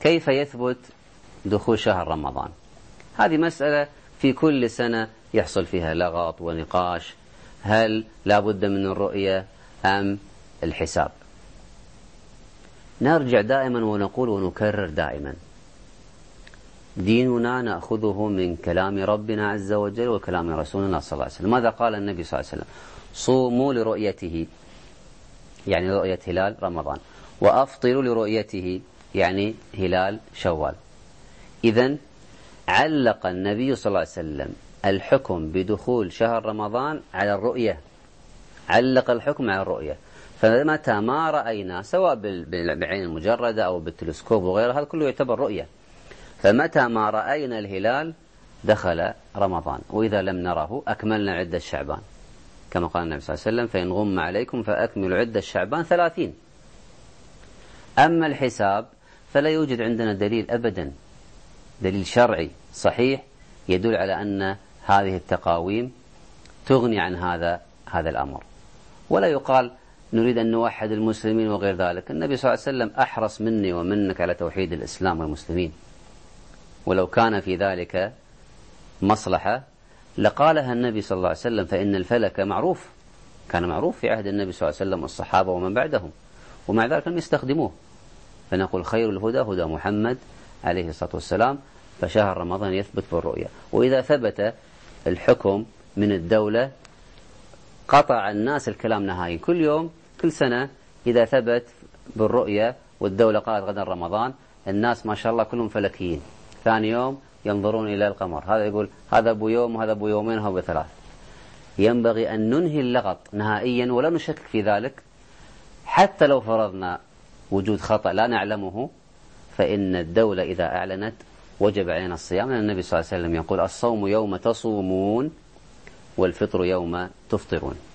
كيف يثبت دخول شهر رمضان؟ هذه مسألة في كل سنة يحصل فيها لغط ونقاش. هل لا بد من الرؤية أم الحساب؟ نرجع دائما ونقول ونكرر دائما. ديننا نأخذه من كلام ربنا عز وجل وكلام رسولنا صلى الله عليه وسلم. ماذا قال النبي صلى الله عليه وسلم؟ صوموا لرؤيته يعني رؤية هلال رمضان. وأفطروا لرؤيته يعني هلال شوال. إذا علق النبي صلى الله عليه وسلم الحكم بدخول شهر رمضان على الرؤية. علق الحكم على الرؤية. فمتى ما رأينا سواء بالعين المجردة أو بالتلسكوب وغيرها هذا كله يعتبر رؤية. فمتى ما رأينا الهلال دخل رمضان. وإذا لم نره أكملنا عدة شعبان. كما قال النبي صلى الله عليه وسلم فإن غم عليكم فأكملوا عدة شعبان ثلاثين. أما الحساب فلا يوجد عندنا دليل أبدا دليل شرعي صحيح يدل على أن هذه التقاويم تغني عن هذا هذا الأمر. ولا يقال نريد أن نوحد المسلمين وغير ذلك. النبي صلى الله عليه وسلم أحرص مني ومنك على توحيد الإسلام والمسلمين. ولو كان في ذلك مصلحة لقالها النبي صلى الله عليه وسلم فإن الفلك معروف كان معروف في عهد النبي صلى الله عليه وسلم والصحابة ومن بعدهم. ومع ذلك لم يستخدموه. فنقول خير الهدى هدى محمد عليه الصلاة والسلام فشهر رمضان يثبت بالرؤية. وإذا ثبت الحكم من الدولة قطع الناس الكلام نهائي. كل يوم كل سنة إذا ثبت بالرؤية والدولة قالت غدا رمضان الناس ما شاء الله كلهم فلكيين. ثاني يوم ينظرون إلى القمر. هذا يقول هذا أبو يوم وهذا أبو يومين وهذا أبو ثلاث. ينبغي أن ننهي اللغط نهائيا ولا نشكك في ذلك. حتى لو فرضنا وجود خطأ لا نعلمه فإن الدولة إذا أعلنت وجب علينا الصيام. لأن النبي صلى الله عليه وسلم يقول الصوم يوم تصومون والفطر يوم تفطرون.